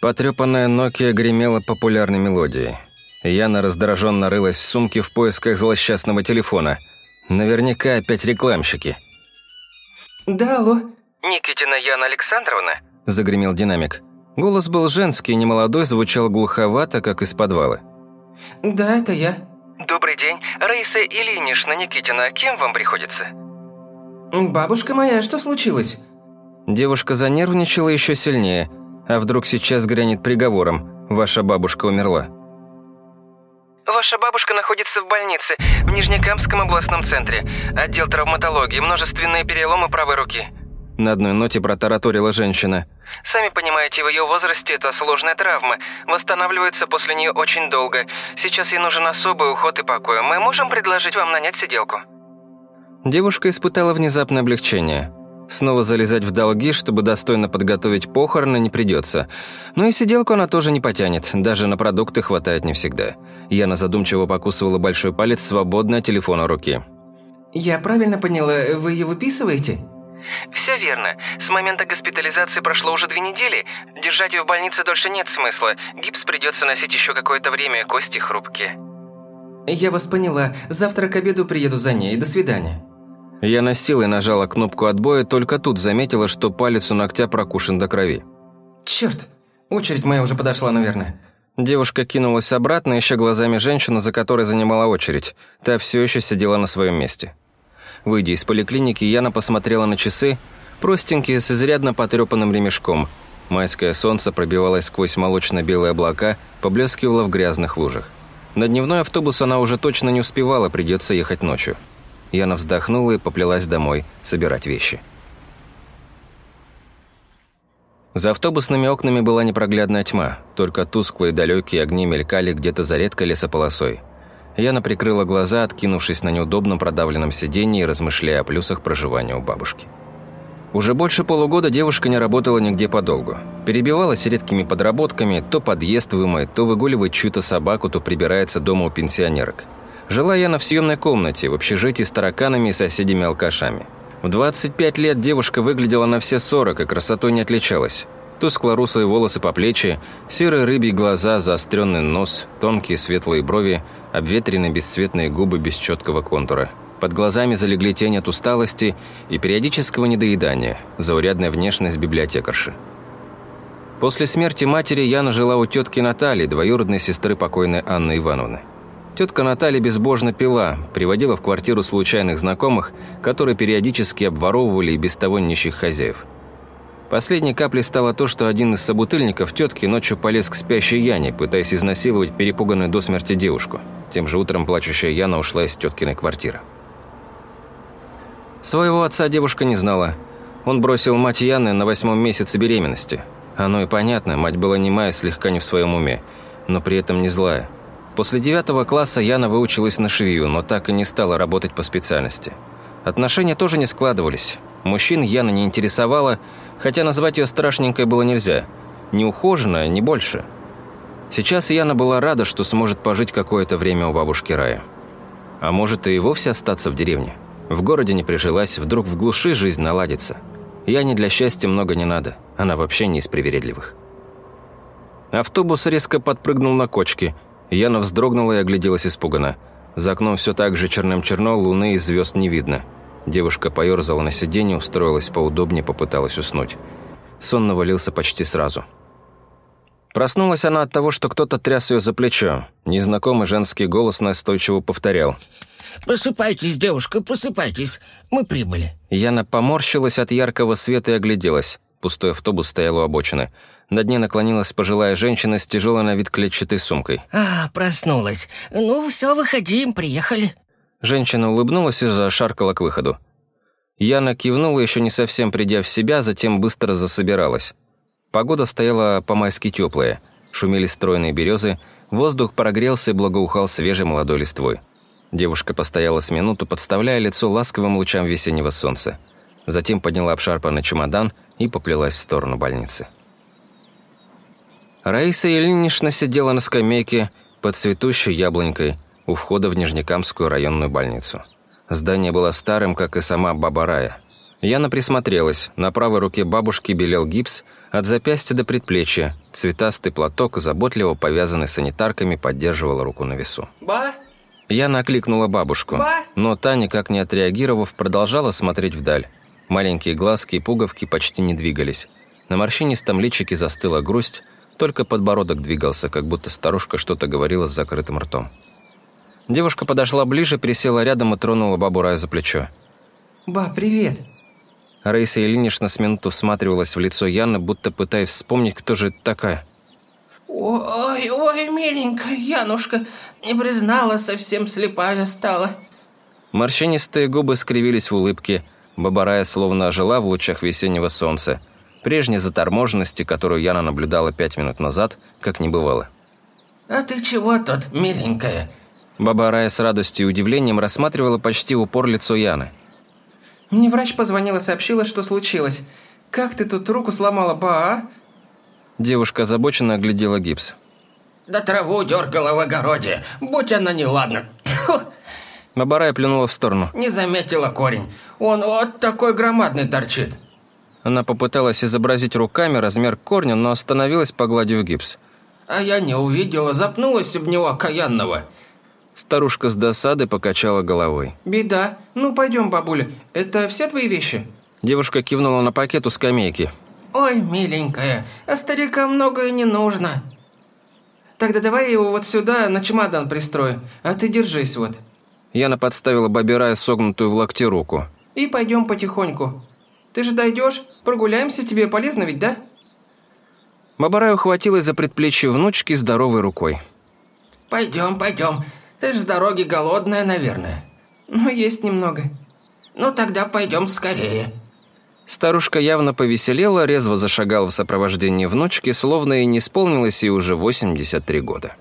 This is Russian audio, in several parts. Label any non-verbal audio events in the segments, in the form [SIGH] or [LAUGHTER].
Потрепанная Nokia гремела популярной мелодией. Яна раздраженно рылась в сумке в поисках злосчастного телефона. Наверняка опять рекламщики. Да, алло. «Никитина Яна Александровна?» – загремел динамик. Голос был женский, немолодой, звучал глуховато, как из подвала. Да, это я. «Добрый день. Раиса Ильинична Никитина, кем вам приходится?» Бабушка моя, что случилось? Девушка занервничала еще сильнее. А вдруг сейчас грянет приговором «Ваша бабушка умерла». Ваша бабушка находится в больнице, в Нижнекамском областном центре. Отдел травматологии, множественные переломы правой руки. На одной ноте протараторила женщина. Сами понимаете, в ее возрасте это сложная травма. Восстанавливается после нее очень долго. Сейчас ей нужен особый уход и покой. Мы можем предложить вам нанять сиделку? Девушка испытала внезапное облегчение. Снова залезать в долги, чтобы достойно подготовить похороны, не придется. Но и сиделку она тоже не потянет, даже на продукты хватает не всегда. Яна задумчиво покусывала большой палец, свободно от телефона руки. Я правильно поняла, вы ее выписываете? Все верно. С момента госпитализации прошло уже две недели. Держать ее в больнице дольше нет смысла. Гипс придется носить еще какое-то время, кости хрупкие. Я вас поняла. Завтра к обеду приеду за ней. До свидания. Я на силой нажала кнопку отбоя, только тут заметила, что палец у ногтя прокушен до крови. Черт, очередь моя уже подошла, наверное. Девушка кинулась обратно, ища глазами женщину, за которой занимала очередь. Та все еще сидела на своем месте. Выйдя из поликлиники, Яна посмотрела на часы, простенькие, с изрядно потрепанным ремешком. Майское солнце пробивалось сквозь молочно-белые облака, поблескивало в грязных лужах. На дневной автобус она уже точно не успевала, придется ехать ночью. Яна вздохнула и поплелась домой собирать вещи. За автобусными окнами была непроглядная тьма, только тусклые далекие огни мелькали где-то за редкой лесополосой. Яна прикрыла глаза, откинувшись на неудобном продавленном сиденье и размышляя о плюсах проживания у бабушки. Уже больше полугода девушка не работала нигде подолгу. Перебивалась редкими подработками, то подъезд вымоет, то выгуливает чью-то собаку, то прибирается дома у пенсионерок. Жила Яна в съемной комнате, в общежитии с тараканами и соседями-алкашами. В 25 лет девушка выглядела на все 40 и красотой не отличалась. Тускло-русые волосы по плечи, серые рыбьи глаза, заостренный нос, тонкие светлые брови, обветренные бесцветные губы без четкого контура. Под глазами залегли тени от усталости и периодического недоедания, заурядная внешность библиотекарши. После смерти матери Яна жила у тетки Натальи, двоюродной сестры покойной Анны Ивановны. Тетка Наталья безбожно пила, приводила в квартиру случайных знакомых, которые периодически обворовывали и без того нищих хозяев. Последней каплей стало то, что один из собутыльников тетки ночью полез к спящей Яне, пытаясь изнасиловать перепуганную до смерти девушку. Тем же утром плачущая Яна ушла из теткиной квартиры. Своего отца девушка не знала. Он бросил мать Яны на восьмом месяце беременности. Оно и понятно, мать была немая, слегка не в своем уме, но при этом не злая. После девятого класса Яна выучилась на швею, но так и не стала работать по специальности. Отношения тоже не складывались. Мужчин Яна не интересовала, хотя назвать ее страшненькой было нельзя. Не ухоженная, не больше. Сейчас Яна была рада, что сможет пожить какое-то время у бабушки Рая. А может и вовсе остаться в деревне. В городе не прижилась, вдруг в глуши жизнь наладится. Яне для счастья много не надо, она вообще не из привередливых. Автобус резко подпрыгнул на кочке – Яна вздрогнула и огляделась испуганно. За окном все так же черным-черно, луны и звезд не видно. Девушка поерзала на сиденье, устроилась поудобнее, попыталась уснуть. Сон навалился почти сразу. Проснулась она от того, что кто-то тряс ее за плечо. Незнакомый женский голос настойчиво повторял. «Просыпайтесь, девушка, просыпайтесь. Мы прибыли». Яна поморщилась от яркого света и огляделась. Пустой автобус стоял у обочины. Над ней наклонилась пожилая женщина с тяжелой на вид клетчатой сумкой. «А, проснулась. Ну, все, выходим, приехали». Женщина улыбнулась и зашаркала к выходу. Яна кивнула, еще не совсем придя в себя, затем быстро засобиралась. Погода стояла по-майски теплая. Шумели стройные березы, воздух прогрелся и благоухал свежей молодой листвой. Девушка постояла с минуту, подставляя лицо ласковым лучам весеннего солнца. Затем подняла обшарпанный чемодан и поплелась в сторону больницы. Раиса Ильинична сидела на скамейке под цветущей яблонькой у входа в Нижнекамскую районную больницу. Здание было старым, как и сама баба Рая. Яна присмотрелась. На правой руке бабушки белел гипс, От запястья до предплечья цветастый платок, заботливо повязанный санитарками, поддерживал руку на весу. «Ба?» Я накликнула бабушку, Ба? но та, никак не отреагировав, продолжала смотреть вдаль. Маленькие глазки и пуговки почти не двигались. На морщинистом личике застыла грусть, только подбородок двигался, как будто старушка что-то говорила с закрытым ртом. Девушка подошла ближе, присела рядом и тронула бабу Раю за плечо. «Ба, привет!» Раиса Ильинична с минуту всматривалась в лицо Яны, будто пытаясь вспомнить, кто же это такая. «Ой, ой, миленькая, Янушка, не признала, совсем слепая стала». Морщинистые губы скривились в улыбке, Бабарая словно ожила в лучах весеннего солнца. Прежней заторможенности, которую Яна наблюдала пять минут назад, как не бывало. «А ты чего тут, миленькая?» Баба Рая с радостью и удивлением рассматривала почти в упор лицо Яны. Мне врач позвонила, сообщила, что случилось. Как ты тут руку сломала, ба, а? Девушка озабоченно оглядела гипс. Да траву дергала в огороде, будь она неладна. Тьфу, Баба Рая плюнула в сторону. не заметила корень. Он вот такой громадный торчит. Она попыталась изобразить руками размер корня, но остановилась, погладив гипс. А я не увидела, запнулась об него окаянного. Старушка с досады покачала головой. Беда. Ну, пойдем, бабуля. Это все твои вещи? Девушка кивнула на пакет у скамейки. Ой, миленькая, а старика многое не нужно. Тогда давай его вот сюда на чемодан пристрою, а ты держись вот. Яна подставила бабе Рая согнутую в локте руку. И пойдем потихоньку. Ты же дойдешь, прогуляемся, тебе полезно ведь, да? Баба Рая ухватилась за предплечье внучки здоровой рукой. Пойдем, пойдем. Ты ж с дороги голодная, наверное. Ну, есть немного. Ну, тогда пойдем скорее. Старушка явно повеселела, резво зашагала в сопровождении внучки, словно и не исполнилось ей уже 83 года.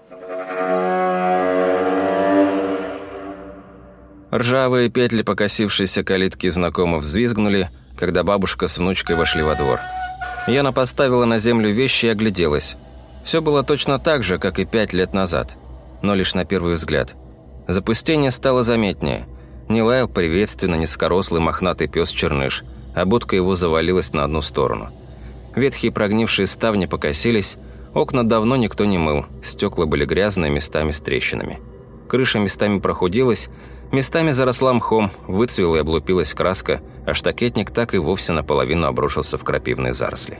Ржавые петли покосившейся калитки знакомо взвизгнули, когда бабушка с внучкой вошли во двор. Яна поставила на землю вещи и огляделась. Все было точно так же, как и пять лет назад, но лишь на первый взгляд. Запустение стало заметнее. Не лаял приветственно низкорослый мохнатый пес Черныш, а будка его завалилась на одну сторону. Ветхие прогнившие ставни покосились, окна давно никто не мыл, стекла были грязные, местами с трещинами. Крыша местами прохудилась, местами заросла мхом, выцвела и облупилась краска, а штакетник так и вовсе наполовину обрушился в крапивные заросли.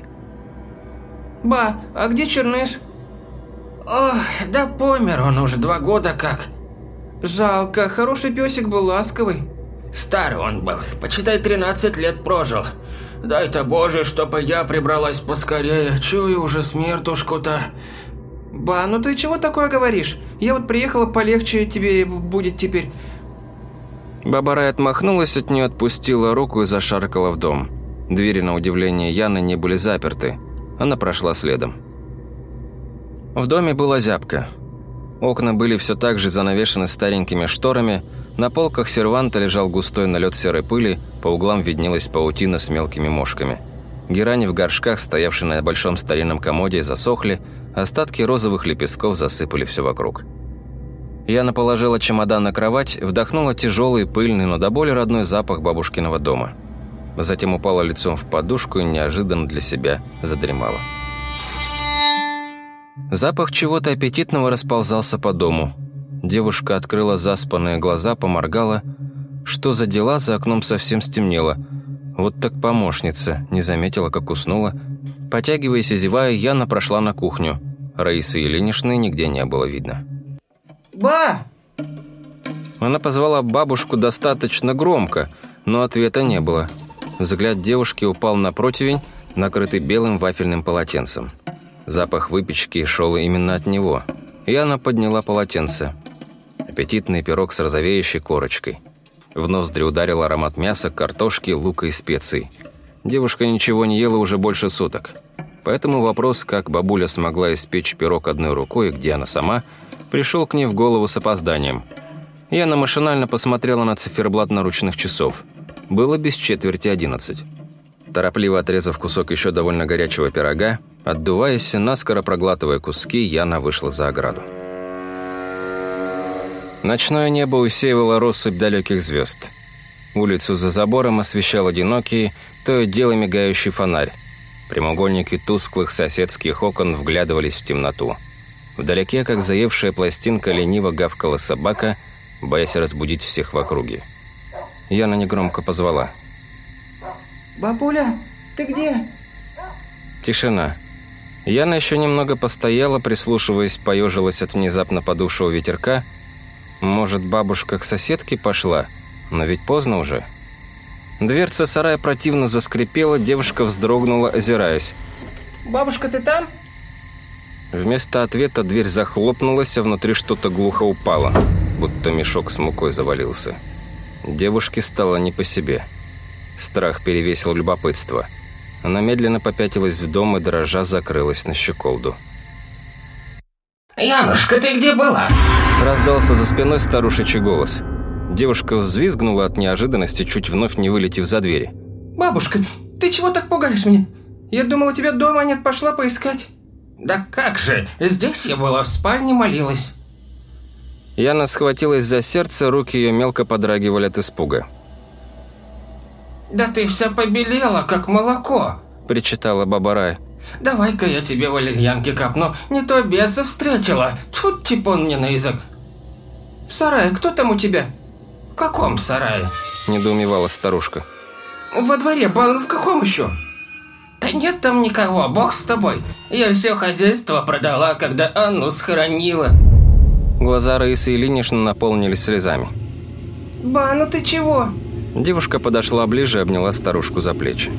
Ба, а где Черныш? Ох, да помер он уже два года как. Жалко, хороший песик был ласковый. Старый он был, почитай 13 лет прожил. Дай-то Боже, чтобы я прибралась поскорее, чую уже смертушку-то. Ба, ну ты чего такое говоришь? Я вот приехала, полегче тебе будет теперь. Баба Рай отмахнулась от нее, отпустила руку и зашаркала в дом. Двери, на удивление Яны, не были заперты. Она прошла следом. В доме была зябка. Окна были все так же занавешены старенькими шторами, на полках серванта лежал густой налет серой пыли, по углам виднелась паутина с мелкими мошками. Герани в горшках, стоявшие на большом старинном комоде, засохли, остатки розовых лепестков засыпали все вокруг. Яна положила чемодан на кровать, вдохнула тяжелый, пыльный, но до боли родной запах бабушкиного дома. Затем упала лицом в подушку и неожиданно для себя задремала. Запах чего-то аппетитного расползался по дому. Девушка открыла заспанные глаза, поморгала. Что за дела, за окном совсем стемнело. Вот так помощница, не заметила, как уснула. Потягиваясь и зевая, Яна прошла на кухню. Раисы Ильиничны нигде не было видно. Ба! Она позвала бабушку достаточно громко, но ответа не было. Взгляд девушки упал на противень, накрытый белым вафельным полотенцем. Запах выпечки шел именно от него. И она подняла полотенце. Аппетитный пирог с розовеющей корочкой. В ноздри ударил аромат мяса, картошки, лука и специй. Девушка ничего не ела уже больше суток. Поэтому вопрос, как бабуля смогла испечь пирог одной рукой где она сама, пришел к ней в голову с опозданием. Яна машинально посмотрела на циферблат наручных часов. Было без четверти одиннадцать. Торопливо отрезав кусок еще довольно горячего пирога, отдуваясь, наскоро проглатывая куски, Яна вышла за ограду. Ночное небо усеивало россыпь далеких звезд. Улицу за забором освещал одинокий, то и дело мигающий фонарь. Прямоугольники тусклых соседских окон вглядывались в темноту. Вдалеке, как заевшая пластинка, лениво гавкала собака, боясь разбудить всех в округе. Яна негромко позвала. «Бабуля, ты где?» Тишина. Яна еще немного постояла, прислушиваясь, поежилась от внезапно подувшего ветерка. Может, бабушка к соседке пошла? Но ведь поздно уже. Дверца сарая противно заскрипела, девушка вздрогнула, озираясь. «Бабушка, ты там?» Вместо ответа дверь захлопнулась, а внутри что-то глухо упало, будто мешок с мукой завалился. Девушке стало не по себе. Страх перевесил любопытство. Она медленно попятилась в дом и, дрожа, закрылась на щеколду. «Янушка, ты где была?» Раздался за спиной старушечий голос. Девушка взвизгнула от неожиданности, чуть вновь не вылетев за двери. «Бабушка, ты чего так пугаешь меня? Я думала, тебя дома нет, пошла поискать». «Да как же, здесь я была, в спальне молилась». Яна схватилась за сердце, руки ее мелко подрагивали от испуга. «Да ты вся побелела, как молоко», – причитала баба Рая. «Давай-ка я тебе валерьянки капну, не то беса встретила. Тут типун мне на язык». «В сарае кто там у тебя?» «В каком сарае?» – недоумевала старушка. «Во дворе, в каком еще?» «Да нет там никого, бог с тобой. Я все хозяйство продала, когда Анну схоронила». Глаза Раисы Ильиничны наполнились слезами. «Ба, ну ты чего?» Девушка подошла ближе и обняла старушку за плечи.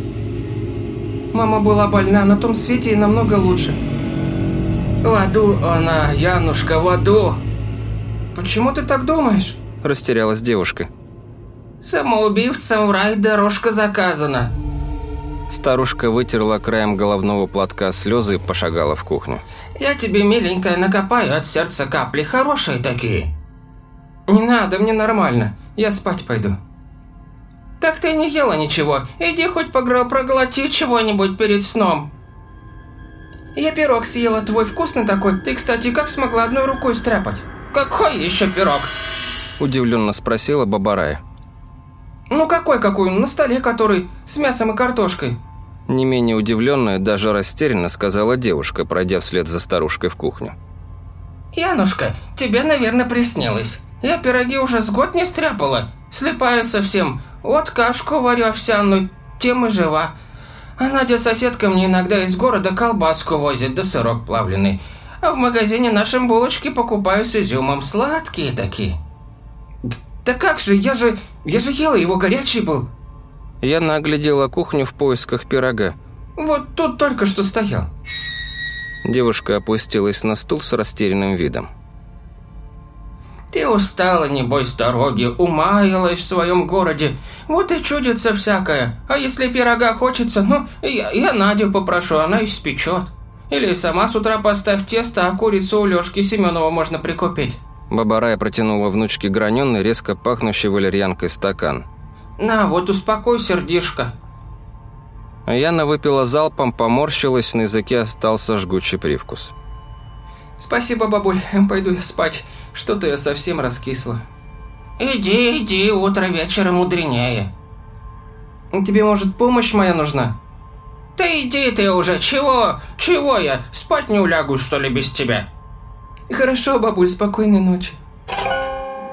«Мама была больна, на том свете и намного лучше». «В аду она, Янушка, в аду!» «Почему ты так думаешь?» Растерялась девушка. «Самоубивцам в рай дорожка заказана». Старушка вытерла краем головного платка слезы и пошагала в кухню. «Я тебе, миленькая, накопаю от сердца капли, хорошие такие». «Не надо, мне нормально, я спать пойду». «Так ты не ела ничего, иди хоть погро проглоти чего-нибудь перед сном». «Я пирог съела, твой вкусный такой. Ты, кстати, как смогла одной рукой стряпать?» «Какой еще пирог?» Удивленно спросила Бабарая. «Ну какой какой? На столе который, с мясом и картошкой». Не менее удивленная, даже растерянно сказала девушка, пройдя вслед за старушкой в кухню. «Янушка, тебе, наверное, приснилось. Я пироги уже с год не стряпала. Слепая совсем. Вот кашку варю овсяную, тем и жива. А Надя соседка мне иногда из города колбаску возит, да сырок плавленый. А в магазине нашем булочки покупаю с изюмом. Сладкие такие». «Да как же, я же, я же ела, его горячий был». Я наглядела кухню в поисках пирога. «Вот тут только что стоял». Девушка опустилась на стул с растерянным видом. «Ты устала, небось, с дороги, умаялась в своем городе. Вот и чудится всякое. А если пирога хочется, ну, я, я Надю попрошу, она испечет. Или сама с утра поставь тесто, а курицу у Лёшки Семенова можно прикупить». Баба Рая протянула внучке граненый, резко пахнущий валерьянкой стакан. «На, вот успокой сердишко». Яна выпила залпом, поморщилась, на языке остался жгучий привкус. «Спасибо, бабуль, [LAUGHS] пойду я спать. Что-то я совсем раскисла». «Иди, иди, утро вечера мудренее». «Тебе, может, помощь моя нужна?» «Да иди ты уже, чего? Чего я? Спать не улягу, что ли, без тебя?» «Хорошо, бабуль, спокойной ночи».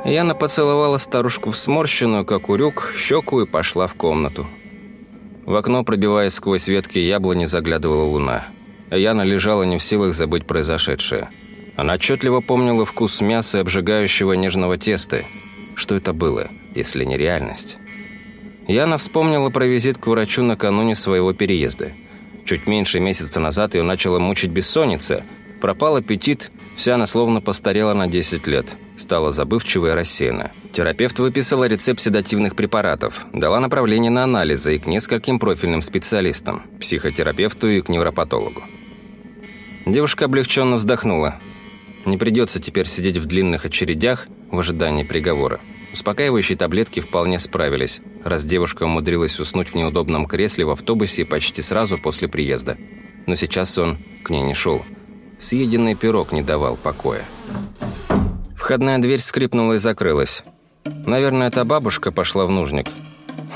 Яна поцеловала старушку в сморщенную, как урюк, щеку и пошла в комнату. В окно, пробиваясь сквозь ветки яблони, заглядывала луна. Яна лежала не в силах забыть произошедшее. Она отчетливо помнила вкус мяса и обжигающего нежного теста. Что это было, если не реальность? Яна вспомнила про визит к врачу накануне своего переезда. Чуть меньше месяца назад ее начала мучить бессонница, пропал аппетит, вся она словно постарела на 10 лет, стала забывчивой и рассеянна. Терапевт выписала рецепт седативных препаратов, дала направление на анализы и к нескольким профильным специалистам, психотерапевту и к невропатологу. Девушка облегченно вздохнула. Не придется теперь сидеть в длинных очередях в ожидании приговора. Успокаивающие таблетки вполне справились, раз девушка умудрилась уснуть в неудобном кресле в автобусе почти сразу после приезда. Но сейчас сон к ней не шел. Съеденный пирог не давал покоя. Входная дверь скрипнула и закрылась. Наверное, эта бабушка пошла в нужник.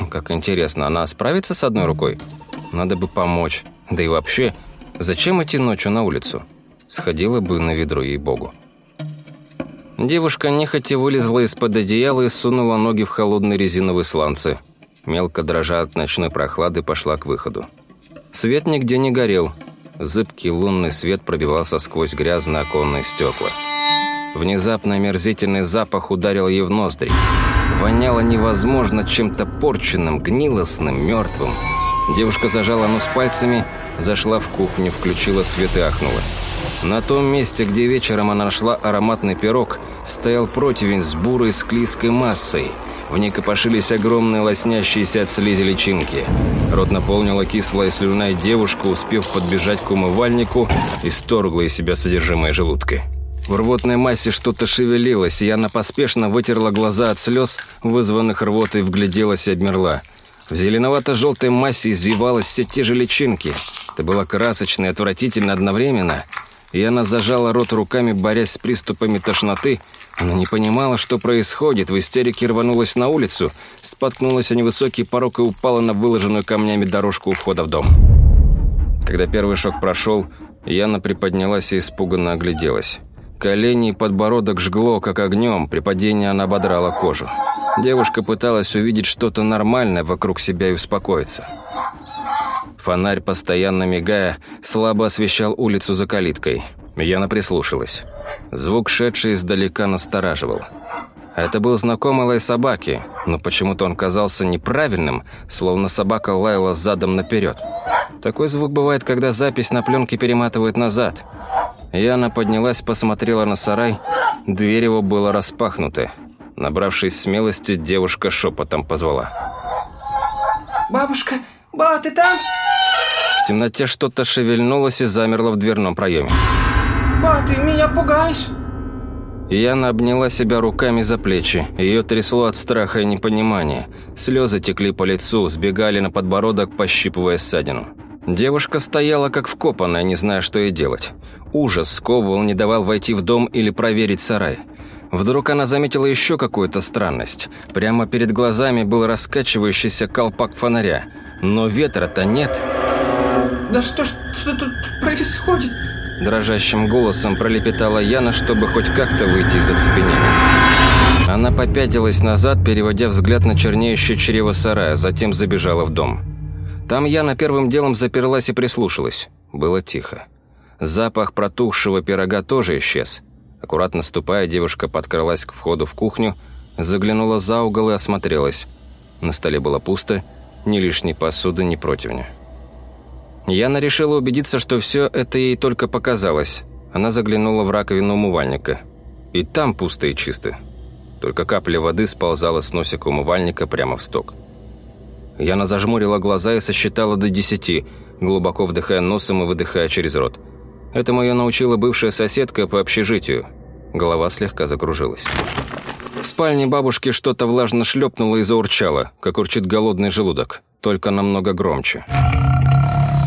Как интересно, она справится с одной рукой? Надо бы помочь. Да и вообще, зачем идти ночью на улицу? Сходила бы на ведро, ей-богу. Девушка нехотя вылезла из-под одеяла и сунула ноги в холодные резиновые сланцы. Мелко дрожа от ночной прохлады, пошла к выходу. Свет нигде не горел. Зыбкий лунный свет пробивался сквозь грязные оконные стекла. Внезапно омерзительный запах ударил ей в ноздри. Воняло невозможно чем-то порченным, гнилостным, мертвым. Девушка зажала нос пальцами, зашла в кухню, включила свет и ахнула. На том месте, где вечером она нашла ароматный пирог, стоял противень с бурой склизкой массой. В ней копошились огромные лоснящиеся от слизи личинки. Рот наполнила кислая слюна, девушка, успев подбежать к умывальнику, исторгла из себя содержимое желудка. В рвотной массе что-то шевелилось, и она поспешно вытерла глаза от слез, вызванных рвотой, вгляделась и обмерла. В зеленовато-желтой массе извивалось все те же личинки. Это было красочно и отвратительно одновременно – и она зажала рот руками, борясь с приступами тошноты. Она не понимала, что происходит, в истерике рванулась на улицу, споткнулась о невысокий порог и упала на выложенную камнями дорожку у входа в дом. Когда первый шок прошел, Яна приподнялась и испуганно огляделась. Колени и подбородок жгло, как огнем, при падении она ободрала кожу. Девушка пыталась увидеть что-то нормальное вокруг себя и успокоиться. Фонарь, постоянно мигая, слабо освещал улицу за калиткой. Яна прислушалась. Звук, шедший издалека, настораживал. Это был знакомый лай собаки, но почему-то он казался неправильным, словно собака лаяла задом наперед. Такой звук бывает, когда запись на пленке перематывает назад. Яна поднялась, посмотрела на сарай. Дверь его была распахнута. Набравшись смелости, девушка шепотом позвала. «Бабушка, ба, ты там?» Темноте что-то шевельнулось и замерло в дверном проеме. «Ба, ты меня пугаешь!» Яна обняла себя руками за плечи. Ее трясло от страха и непонимания. Слезы текли по лицу, сбегали на подбородок, пощипывая ссадину. Девушка стояла как вкопанная, не зная, что ей делать. Ужас сковывал, не давал войти в дом или проверить сарай. Вдруг она заметила еще какую-то странность. Прямо перед глазами был раскачивающийся колпак фонаря. Но ветра-то нет. Да что ж что тут происходит? Дрожащим голосом пролепетала Яна, чтобы хоть как-то выйти из оцепенения. Она попятилась назад, переводя взгляд на чернеющее чрево сарая, затем забежала в дом. Там Яна первым делом заперлась и прислушалась. Было тихо. Запах протухшего пирога тоже исчез. Аккуратно ступая, девушка подкралась к входу в кухню, заглянула за угол и осмотрелась. На столе было пусто, ни лишней посуды, ни противня. Яна решила убедиться, что все это ей только показалось. Она заглянула в раковину умывальника. И там пусто и чисто. Только капля воды сползала с носика умывальника прямо в сток. Яна зажмурила глаза и сосчитала до десяти, глубоко вдыхая носом и выдыхая через рот. Этому ее научила бывшая соседка по общежитию. Голова слегка закружилась. В спальне бабушки что-то влажно шлепнуло и заурчало, как урчит голодный желудок, только намного громче.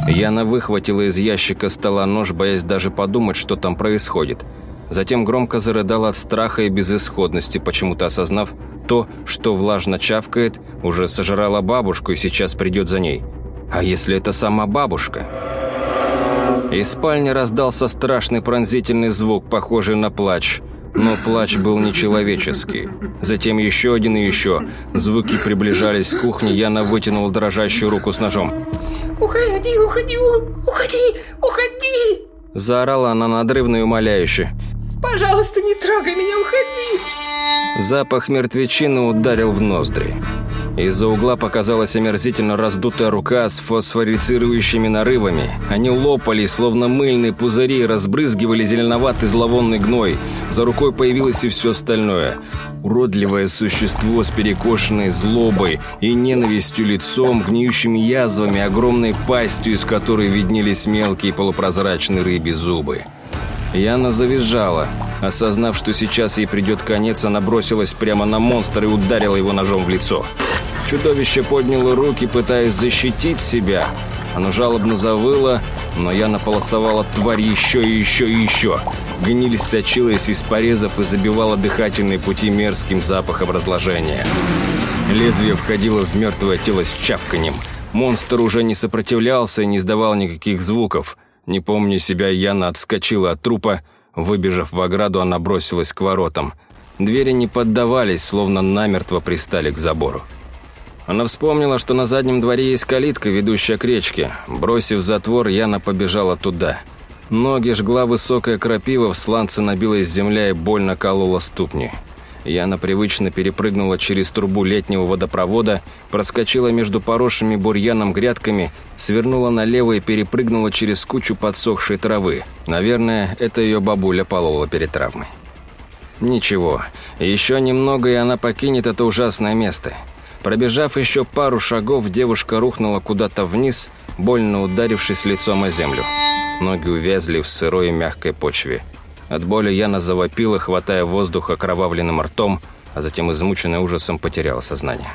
Яна выхватила из ящика стола нож, боясь даже подумать, что там происходит. Затем громко зарыдала от страха и безысходности, почему-то осознав то, что влажно чавкает, уже сожрала бабушку и сейчас придет за ней. А если это сама бабушка? Из спальни раздался страшный пронзительный звук, похожий на плач – но плач был нечеловеческий. Затем еще один и еще. Звуки приближались к кухне, Яна вытянула дрожащую руку с ножом. «Уходи, уходи, уходи, уходи!» Заорала она надрывно и умоляюще. «Пожалуйста, не трогай меня, уходи!» Запах мертвечины ударил в ноздри. Из-за угла показалась омерзительно раздутая рука с фосфорицирующими нарывами. Они лопались, словно мыльные пузыри, разбрызгивали зеленоватый зловонный гной. За рукой появилось и все остальное. Уродливое существо с перекошенной злобой и ненавистью лицом, гниющими язвами, огромной пастью, из которой виднелись мелкие полупрозрачные рыбьи зубы. Яна завизжала. Осознав, что сейчас ей придет конец, она бросилась прямо на монстра и ударила его ножом в лицо. Чудовище подняло руки, пытаясь защитить себя. Оно жалобно завыло, но Яна полосовала тварь еще и еще и еще. Гниль сочилась из порезов и забивала дыхательные пути мерзким запахом разложения. Лезвие входило в мертвое тело с чавканием. Монстр уже не сопротивлялся и не издавал никаких звуков. Не помня себя, Яна отскочила от трупа. Выбежав в ограду, она бросилась к воротам. Двери не поддавались, словно намертво пристали к забору. Она вспомнила, что на заднем дворе есть калитка, ведущая к речке. Бросив затвор, Яна побежала туда. Ноги жгла высокая крапива, в сланце набилась земля и больно колола ступни. Яна привычно перепрыгнула через трубу летнего водопровода, проскочила между поросшими бурьяном грядками, свернула налево и перепрыгнула через кучу подсохшей травы. Наверное, это ее бабуля полола перед травмой. Ничего, еще немного, и она покинет это ужасное место. Пробежав еще пару шагов, девушка рухнула куда-то вниз, больно ударившись лицом о землю. Ноги увязли в сырой мягкой почве. От боли Яна завопила, хватая воздух окровавленным ртом, а затем, измученная ужасом, потеряла сознание.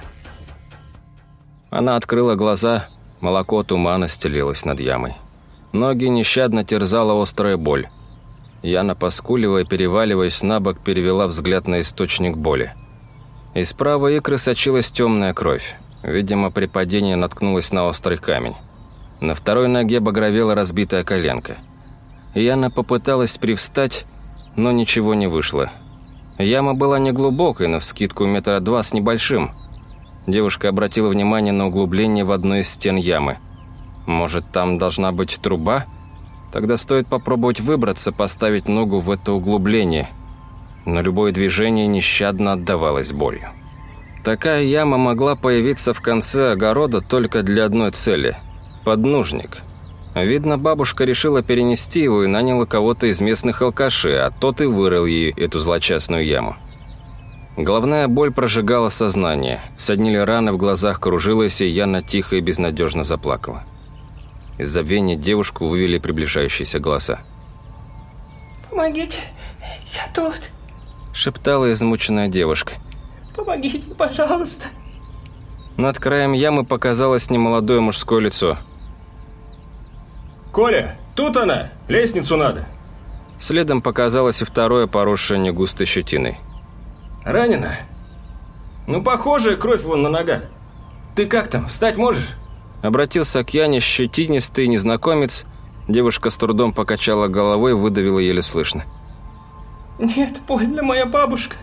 Она открыла глаза, молоко тумана стелилось над ямой. Ноги нещадно терзала острая боль. Яна, поскуливая, переваливаясь на бок, перевела взгляд на источник боли. Из правой икры сочилась темная кровь. Видимо, при падении наткнулась на острый камень. На второй ноге багровела разбитая коленка. Яна попыталась привстать, но ничего не вышло. Яма была неглубокой, на вскидку метра два с небольшим. Девушка обратила внимание на углубление в одной из стен ямы. Может, там должна быть труба? Тогда стоит попробовать выбраться, поставить ногу в это углубление. Но любое движение нещадно отдавалось болью. Такая яма могла появиться в конце огорода только для одной цели – поднужник. Видно, бабушка решила перенести его и наняла кого-то из местных алкашей, а тот и вырыл ей эту злочастную яму. Головная боль прожигала сознание, соднили раны, в глазах кружилась, и Яна тихо и безнадежно заплакала. Из забвения девушку вывели приближающиеся голоса. «Помогите, я тут!» Шептала измученная девушка. «Помогите, пожалуйста!» Над краем ямы показалось немолодое мужское лицо. «Коля, тут она! Лестницу надо!» Следом показалось и второе, поросшее негустой щетиной. «Ранена? Ну, похоже, кровь вон на ногах. Ты как там, встать можешь?» Обратился к Яне щетинистый незнакомец. Девушка с трудом покачала головой, выдавила еле слышно. «Нет, больно, моя бабушка!»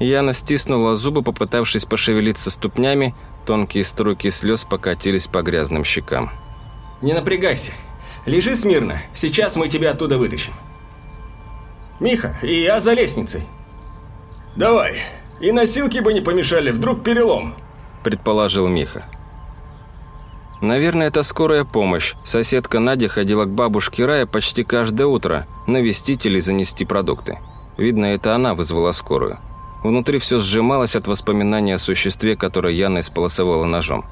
Яна стиснула зубы, попытавшись пошевелиться ступнями. Тонкие струйки слез покатились по грязным щекам. «Не напрягайся. Лежи смирно. Сейчас мы тебя оттуда вытащим. Миха, и я за лестницей. Давай. И носилки бы не помешали, вдруг перелом», – предположил Миха. Наверное, это скорая помощь. Соседка Надя ходила к бабушке Рая почти каждое утро, навестить или занести продукты. Видно, это она вызвала скорую. Внутри все сжималось от воспоминания о существе, которое Яна исполосовала ножом.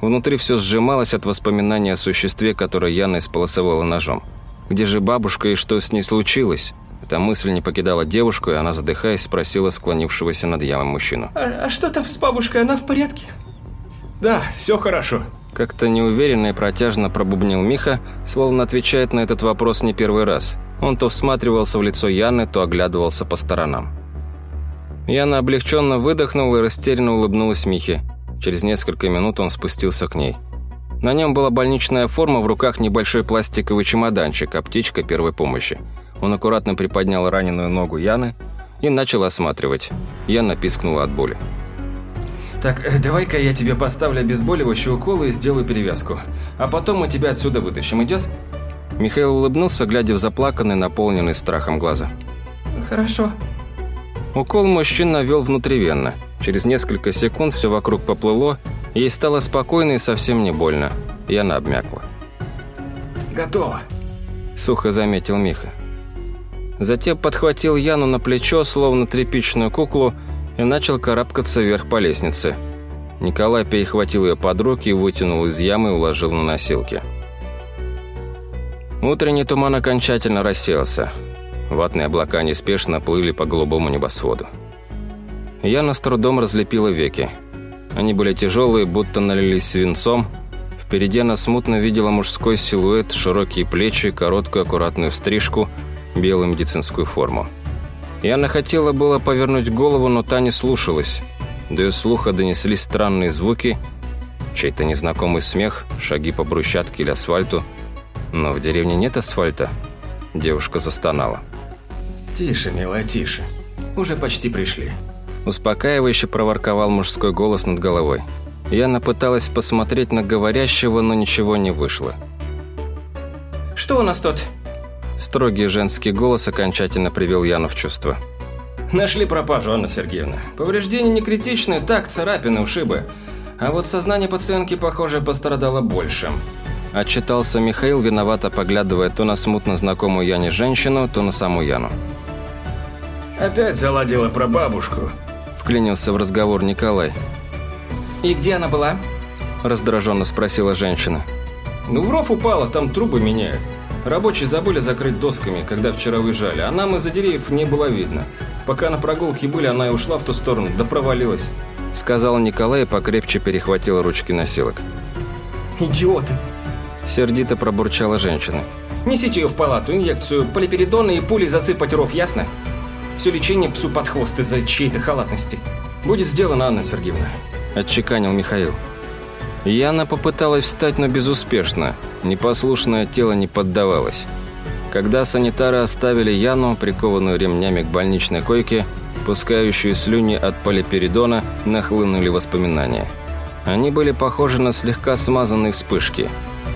Внутри все сжималось от воспоминания о существе, которое Яна исполосовала ножом. Где же бабушка и что с ней случилось? Эта мысль не покидала девушку, и она, задыхаясь, спросила склонившегося над ямой мужчину. А, а что там с бабушкой? Она в порядке? «Да, все хорошо». Как-то неуверенно и протяжно пробубнил Миха, словно отвечает на этот вопрос не первый раз. Он то всматривался в лицо Яны, то оглядывался по сторонам. Яна облегченно выдохнула и растерянно улыбнулась Михе. Через несколько минут он спустился к ней. На нем была больничная форма, в руках небольшой пластиковый чемоданчик, аптечка первой помощи. Он аккуратно приподнял раненую ногу Яны и начал осматривать. Яна пискнула от боли. «Так, э, давай-ка я тебе поставлю обезболивающий укол и сделаю перевязку. А потом мы тебя отсюда вытащим, идет?» Михаил улыбнулся, глядя в заплаканный, наполненный страхом глаза. «Хорошо». Укол мужчина вел внутривенно. Через несколько секунд все вокруг поплыло, ей стало спокойно и совсем не больно. И она обмякла. «Готово», – сухо заметил Миха. Затем подхватил Яну на плечо, словно тряпичную куклу, и начал карабкаться вверх по лестнице. Николай перехватил ее под руки, вытянул из ямы и уложил на носилки. Утренний туман окончательно рассеялся. Ватные облака неспешно плыли по голубому небосводу. Яна с трудом разлепила веки. Они были тяжелые, будто налились свинцом. Впереди она смутно видела мужской силуэт, широкие плечи, короткую аккуратную стрижку, белую медицинскую форму. Яна хотела было повернуть голову, но та не слушалась. До ее слуха донеслись странные звуки. Чей-то незнакомый смех, шаги по брусчатке или асфальту. Но в деревне нет асфальта. Девушка застонала. Тише, милая, тише. Уже почти пришли. Успокаивающе проворковал мужской голос над головой. Яна пыталась посмотреть на говорящего, но ничего не вышло. Что у нас тут? Строгий женский голос окончательно привел Яну в чувство. Нашли пропажу, Анна Сергеевна. Повреждения не критичные, так, царапины, ушибы. А вот сознание пациентки, похоже, пострадало больше. Отчитался Михаил, виновато поглядывая то на смутно знакомую Яне женщину, то на саму Яну. Опять заладила про бабушку. Вклинился в разговор Николай. И где она была? Раздраженно спросила женщина. Ну, в ров упала, там трубы меняют. Рабочие забыли закрыть досками, когда вчера уезжали, а нам из-за деревьев не было видно. Пока на прогулке были, она и ушла в ту сторону, да провалилась. Сказал Николай и покрепче перехватил ручки носилок. Идиоты. Сердито пробурчала женщина. Несите ее в палату, инъекцию полиперидона и пулей засыпать ров, ясно? Все лечение псу под хвост из-за чьей-то халатности. Будет сделано, Анна Сергеевна. Отчеканил Михаил. Яна попыталась встать, но безуспешно. Непослушное тело не поддавалось. Когда санитары оставили Яну, прикованную ремнями к больничной койке, пускающую слюни от полиперидона, нахлынули воспоминания. Они были похожи на слегка смазанные вспышки.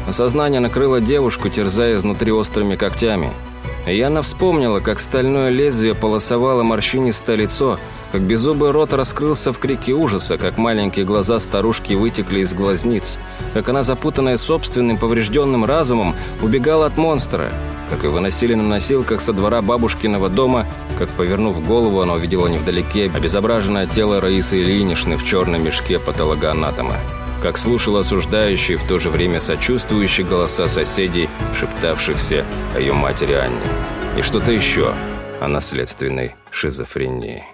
Осознание накрыло девушку, терзая изнутри острыми когтями. Яна вспомнила, как стальное лезвие полосовало морщинистое лицо, как беззубый рот раскрылся в крике ужаса, как маленькие глаза старушки вытекли из глазниц, как она, запутанная собственным поврежденным разумом, убегала от монстра, как и выносили на носилках со двора бабушкиного дома, как, повернув голову, она увидела невдалеке обезображенное тело Раисы Ильиничны в черном мешке патологоанатома, как слушала осуждающие, в то же время сочувствующие голоса соседей, шептавшихся о ее матери Анне, и что-то еще о наследственной шизофрении.